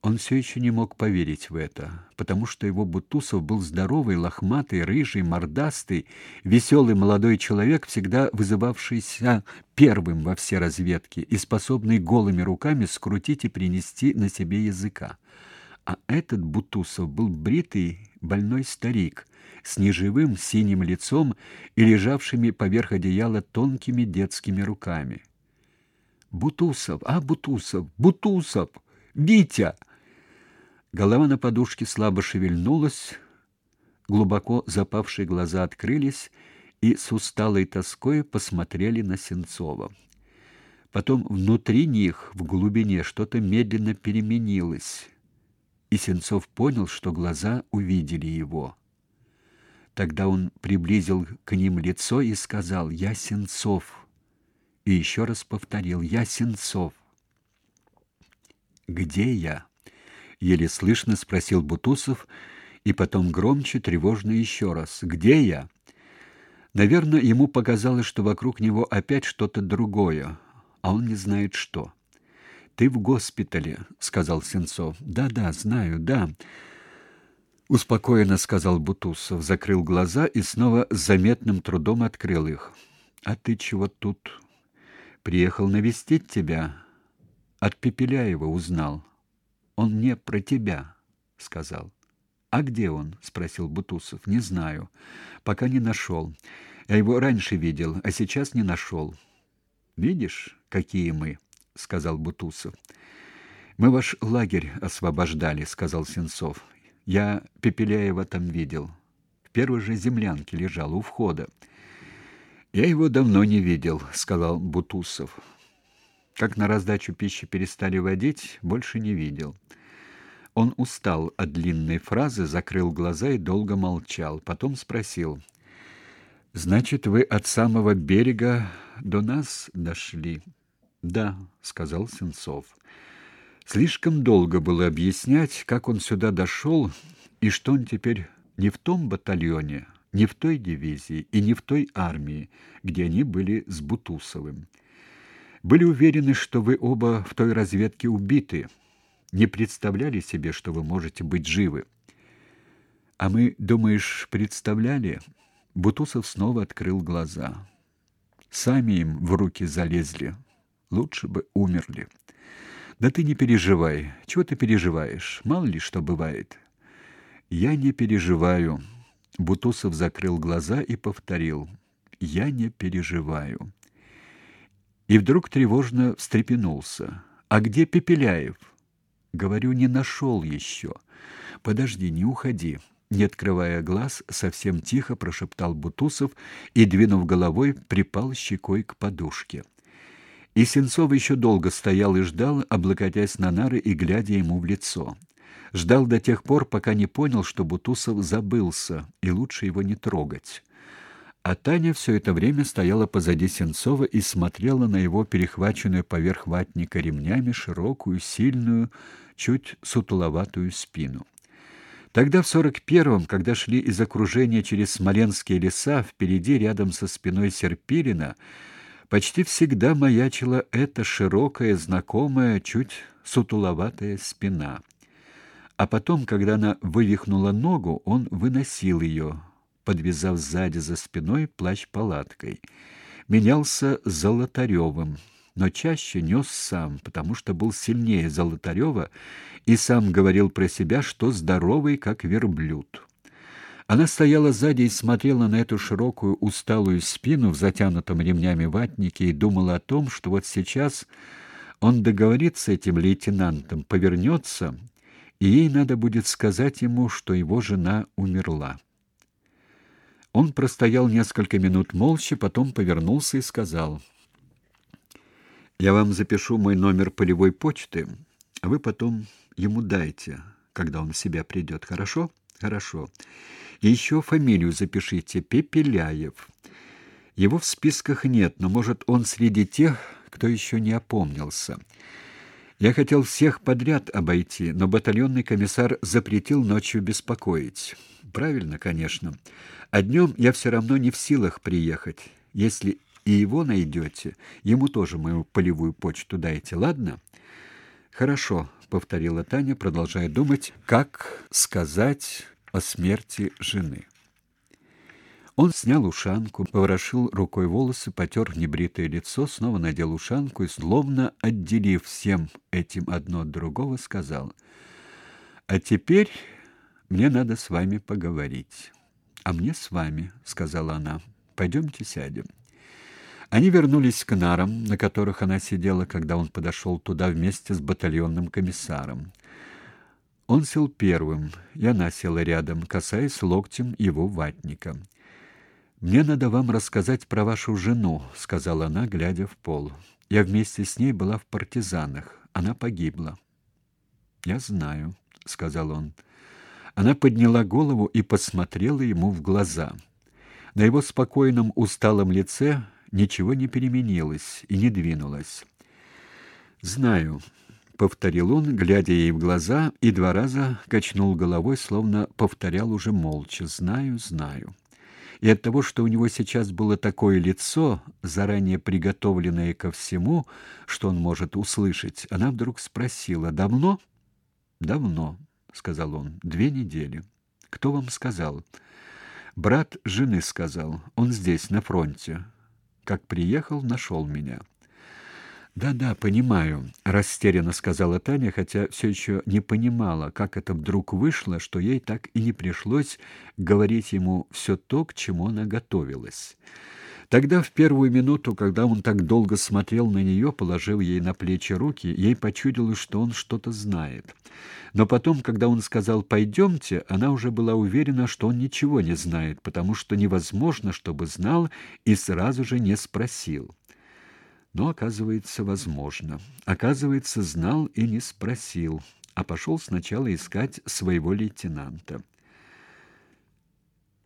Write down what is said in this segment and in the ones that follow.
Он все еще не мог поверить в это, потому что его Бутусов был здоровый, лохматый, рыжий, мордастый, веселый молодой человек, всегда вызывавшийся первым во все разведки и способный голыми руками скрутить и принести на себе языка. А этот Бутусов был бритый, больной старик с неживым синим лицом и лежавшими поверх одеяла тонкими детскими руками. Бутусов, а Бутусов, Бутусов, Витя Голова на подушке слабо шевельнулась, глубоко запавшие глаза открылись и с усталой тоской посмотрели на Сенцова. Потом внутри них, в глубине, что-то медленно переменилось, и Сенцов понял, что глаза увидели его. Тогда он приблизил к ним лицо и сказал «Я Сенцов», и еще раз повторил «Я Сенцов». «Где я?» Еле слышно спросил Бутусов и потом громче, тревожно еще раз: "Где я?" Наверное, ему показалось, что вокруг него опять что-то другое, а он не знает что. "Ты в госпитале", сказал Сенцов. "Да-да, знаю, да". Успокоенно сказал Бутусов, закрыл глаза и снова с заметным трудом открыл их. А ты чего тут? Приехал навестить тебя. От Пепеляева узнал. Он мне про тебя сказал. А где он? спросил Бутусов. Не знаю. Пока не нашел. Я его раньше видел, а сейчас не нашел. Видишь, какие мы, сказал Бутусов. Мы ваш лагерь освобождали, сказал Сенцов. Я Пепеляева там видел. В первой же землянке лежал у входа. Я его давно не видел, сказал Бутусов. Как на раздачу пищи перестали водить, больше не видел. Он устал от длинной фразы, закрыл глаза и долго молчал. Потом спросил: "Значит, вы от самого берега до нас дошли?" "Да", сказал Сенцов. Слишком долго было объяснять, как он сюда дошел и что он теперь не в том батальоне, не в той дивизии и не в той армии, где они были с Бутусовым. Были уверены, что вы оба в той разведке убиты. Не представляли себе, что вы можете быть живы. А мы, думаешь, представляли? Бутусов снова открыл глаза. Сами им в руки залезли. Лучше бы умерли. Да ты не переживай. Чего ты переживаешь? Мало ли что бывает. Я не переживаю. Бутусов закрыл глаза и повторил: "Я не переживаю" и вдруг тревожно встрепенулся. А где Пепеляев? Говорю, не нашел еще. Подожди, не уходи. Не открывая глаз, совсем тихо прошептал Бутусов и, двинув головой, припал щекой к подушке. И Сенцов еще долго стоял и ждал, облокотясь на нары и глядя ему в лицо. Ждал до тех пор, пока не понял, что Бутусов забылся, и лучше его не трогать. А Таня все это время стояла позади Сенцова и смотрела на его перехваченную поверх ватника ремнями широкую, сильную, чуть сутуловатую спину. Тогда в сорок первом, когда шли из окружения через смоленские леса, впереди рядом со спиной Серпилина, почти всегда маячила эта широкая, знакомая, чуть сутуловатая спина. А потом, когда она вывихнула ногу, он выносил ее, подвязав сзади за спиной плащ палаткой. Менялся Золотаревым, но чаще нес сам, потому что был сильнее Золотарева и сам говорил про себя, что здоровый, как верблюд. Она стояла сзади и смотрела на эту широкую усталую спину в затянутом ремнями ватнике и думала о том, что вот сейчас он договорится с этим лейтенантом, повернется, и ей надо будет сказать ему, что его жена умерла. Он простоял несколько минут молча, потом повернулся и сказал: "Я вам запишу мой номер полевой почты, а вы потом ему дайте, когда он в себя придет, хорошо? Хорошо. И еще фамилию запишите Пепеляев. Его в списках нет, но может он среди тех, кто еще не опомнился. Я хотел всех подряд обойти, но батальонный комиссар запретил ночью беспокоить. Правильно, конечно. А днем я все равно не в силах приехать. Если и его найдете, ему тоже мою полевую почту дайте, ладно? Хорошо, повторила Таня, продолжая думать, как сказать о смерти жены. Он снял ушанку, поворошил рукой волосы, потер небритое лицо, снова надел ушанку и, словно отделив всем этим одно от другого, сказал: "А теперь мне надо с вами поговорить". "А мне с вами", сказала она. Пойдемте сядем". Они вернулись к нарам, на которых она сидела, когда он подошел туда вместе с батальонным комиссаром. Он сел первым, и она села рядом, касаясь локтем его ватника. Мне надо вам рассказать про вашу жену, сказала она, глядя в пол. Я вместе с ней была в партизанах. Она погибла. Я знаю, сказал он. Она подняла голову и посмотрела ему в глаза. На его спокойном, усталом лице ничего не переменилось и не двинулось. Знаю, повторил он, глядя ей в глаза, и два раза качнул головой, словно повторял уже молча: "Знаю, знаю" и от того, что у него сейчас было такое лицо, заранее приготовленное ко всему, что он может услышать, она вдруг спросила: "Давно?" "Давно", сказал он. "Две недели". "Кто вам сказал?" "Брат жены сказал. Он здесь, на фронте. Как приехал, нашел меня". Да-да, понимаю, растерянно сказала Таня, хотя все еще не понимала, как это вдруг вышло, что ей так и не пришлось говорить ему все то, к чему она готовилась. Тогда в первую минуту, когда он так долго смотрел на нее, положив ей на плечи руки, ей почудилось, что он что-то знает. Но потом, когда он сказал «пойдемте», она уже была уверена, что он ничего не знает, потому что невозможно, чтобы знал и сразу же не спросил. Но, оказывается, возможно. Оказывается, знал и не спросил, а пошел сначала искать своего лейтенанта.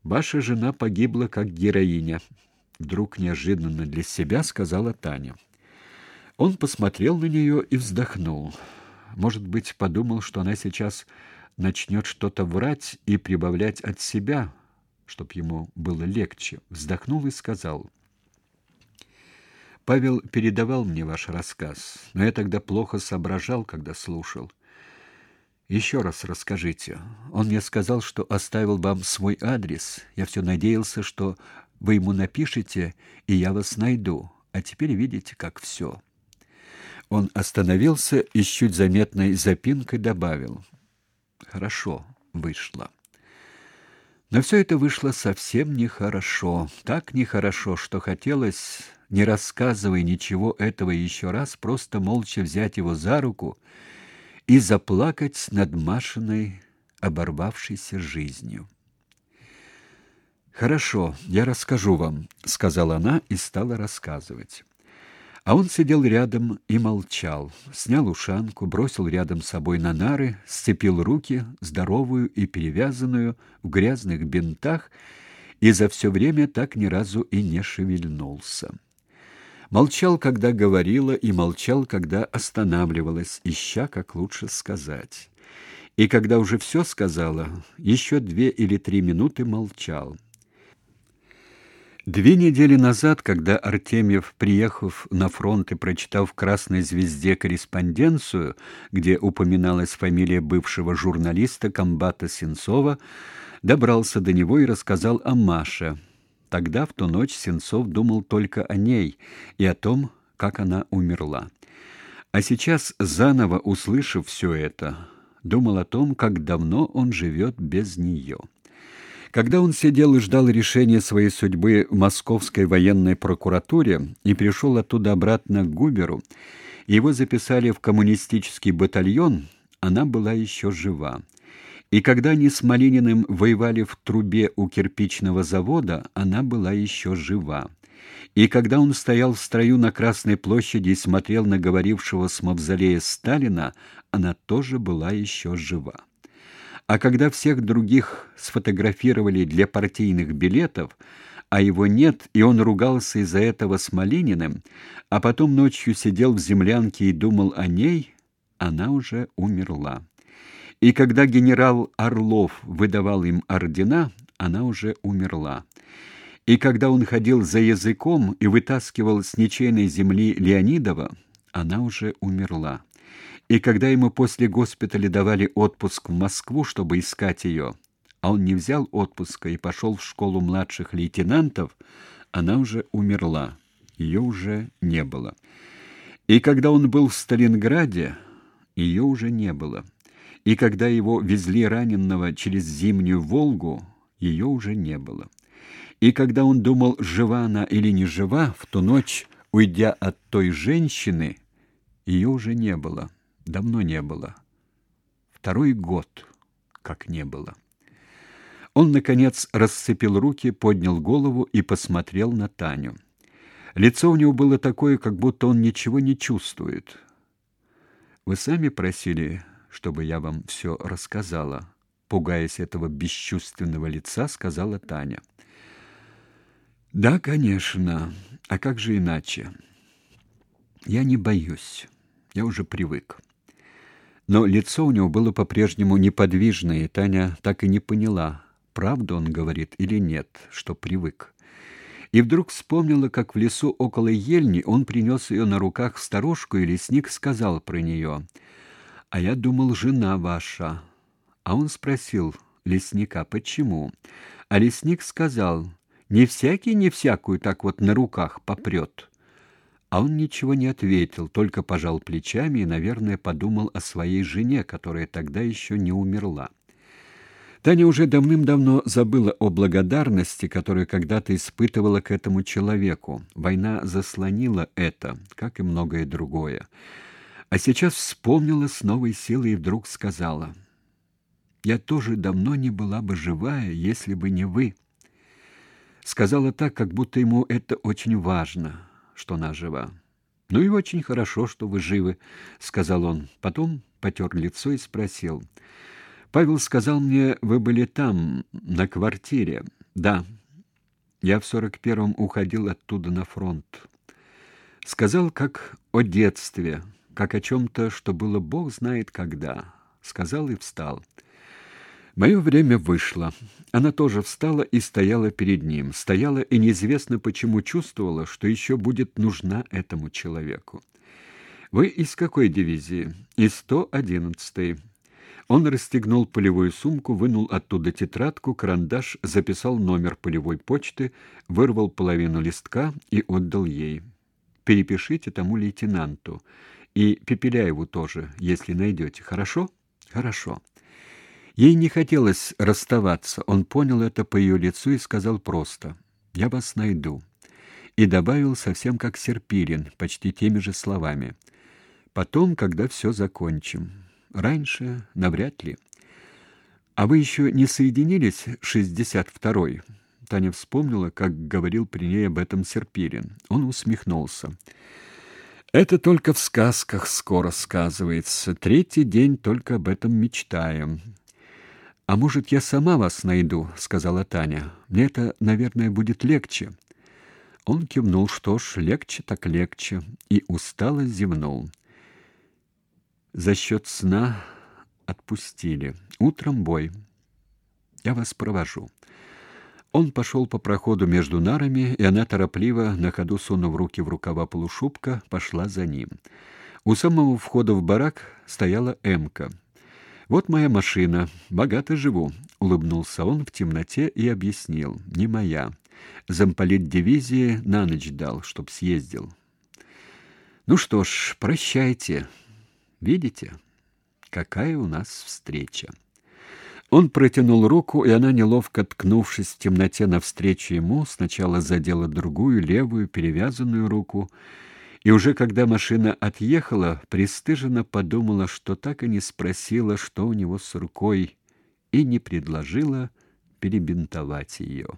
Ваша жена погибла как героиня, вдруг неожиданно для себя сказала Таня. Он посмотрел на нее и вздохнул. Может быть, подумал, что она сейчас начнет что-то врать и прибавлять от себя, чтоб ему было легче. Вздохнул и сказал: Павел передавал мне ваш рассказ, но я тогда плохо соображал, когда слушал. Еще раз расскажите. Он мне сказал, что оставил вам свой адрес. Я все надеялся, что вы ему напишете, и я вас найду. А теперь видите, как все. Он остановился и с чуть заметной запинкой добавил: "Хорошо, вышло". Но все это вышло совсем нехорошо. Так нехорошо, что хотелось не рассказывая ничего этого еще раз, просто молча взять его за руку и заплакать над Машиной оборвавшейся жизнью. Хорошо, я расскажу вам, сказала она и стала рассказывать. А он сидел рядом и молчал. Снял ушанку, бросил рядом с собой на нары, сцепил руки, здоровую и перевязанную в грязных бинтах, и за все время так ни разу и не шевельнулся. Молчал, когда говорила, и молчал, когда останавливалась, ища, как лучше сказать. И когда уже все сказала, еще две или три минуты молчал. Две недели назад, когда Артемьев, приехав на фронт и прочитав в Красной звезде корреспонденцию, где упоминалась фамилия бывшего журналиста комбата Сенцова, добрался до него и рассказал о Маше, Тогда, в ту ночь, Сенцов думал только о ней и о том, как она умерла. А сейчас, заново услышав все это, думал о том, как давно он живет без нее. Когда он сидел и ждал решения своей судьбы в Московской военной прокуратуре и пришел оттуда обратно к Губеру, его записали в коммунистический батальон, она была еще жива. И когда они с Малининым воевали в трубе у кирпичного завода, она была еще жива. И когда он стоял в строю на Красной площади и смотрел на говорившего с мавзолея Сталина, она тоже была еще жива. А когда всех других сфотографировали для партийных билетов, а его нет, и он ругался из-за этого с Малининым, а потом ночью сидел в землянке и думал о ней, она уже умерла. И когда генерал Орлов выдавал им ордена, она уже умерла. И когда он ходил за языком и вытаскивал с ничейной земли Леонидова, она уже умерла. И когда ему после госпиталя давали отпуск в Москву, чтобы искать ее, а он не взял отпуска и пошел в школу младших лейтенантов, она уже умерла. Ее уже не было. И когда он был в Сталинграде, ее уже не было. И когда его везли раненного через зимнюю Волгу, ее уже не было. И когда он думал, жива она или не жива, в ту ночь, уйдя от той женщины, ее уже не было. Давно не было. Второй год, как не было. Он, наконец, расцепил руки, поднял голову и посмотрел на Таню. Лицо у него было такое, как будто он ничего не чувствует. «Вы сами просили, чтобы я вам все рассказала?» Пугаясь этого бесчувственного лица, сказала Таня. «Да, конечно. А как же иначе? Я не боюсь. Я уже привык». Но лицо у него было по-прежнему неподвижное, и Таня так и не поняла, правду он говорит или нет, что привык. И вдруг вспомнила, как в лесу около ельни он принес ее на руках в сторожку, и лесник сказал про нее, «А я думал, жена ваша». А он спросил лесника, почему. А лесник сказал, «Не всякий, не всякую так вот на руках попрет». А он ничего не ответил, только пожал плечами и, наверное, подумал о своей жене, которая тогда еще не умерла. Таня уже давным-давно забыла о благодарности, которую когда-то испытывала к этому человеку. Война заслонила это, как и многое другое. А сейчас вспомнила с новой силой и вдруг сказала: "Я тоже давно не была бы живая, если бы не вы". Сказала так, как будто ему это очень важно, что она жива. Ну и очень хорошо, что вы живы, сказал он. Потом потер лицо и спросил: Павел сказал мне, вы были там, на квартире. Да. Я в сорок первом уходил оттуда на фронт. Сказал как о детстве, как о чем то что было Бог знает когда. Сказал и встал. Мое время вышло. Она тоже встала и стояла перед ним. Стояла и неизвестно почему чувствовала, что еще будет нужна этому человеку. Вы из какой дивизии? Из 111-й. Он расстегнул полевую сумку, вынул оттуда тетрадку, карандаш, записал номер полевой почты, вырвал половину листка и отдал ей. Перепишите тому лейтенанту и Пепеляеву тоже, если найдете. Хорошо? Хорошо. Ей не хотелось расставаться. Он понял это по ее лицу и сказал просто: "Я вас найду". И добавил совсем как Серпирин, почти теми же словами: "Потом, когда все закончим". Раньше навряд ли. А вы еще не соединились шестьдесят второй? Таня вспомнила, как говорил при ней об этом Серпирин. Он усмехнулся. Это только в сказках скоро сказывается. Третий день только об этом мечтаем. А может, я сама вас найду, сказала Таня. Мне это, наверное, будет легче. Он кивнул, что ж, легче так легче, и устало зевнул. За счет сна отпустили. Утром бой. Я вас провожу. Он пошел по проходу между нарами, и она торопливо, на ходу сунув руки в рукава полушубка, пошла за ним. У самого входа в барак стояла Эмка. Вот моя машина, богато живу, улыбнулся он в темноте и объяснил: не моя. Замполит дивизии на ночь дал, чтоб съездил. Ну что ж, прощайте. Видите, какая у нас встреча. Он протянул руку, и она, неловко ткнувшись в темноте навстречу ему, сначала задела другую, левую, перевязанную руку, и уже когда машина отъехала, пристыженно подумала, что так и не спросила, что у него с рукой, и не предложила перебинтовать ее.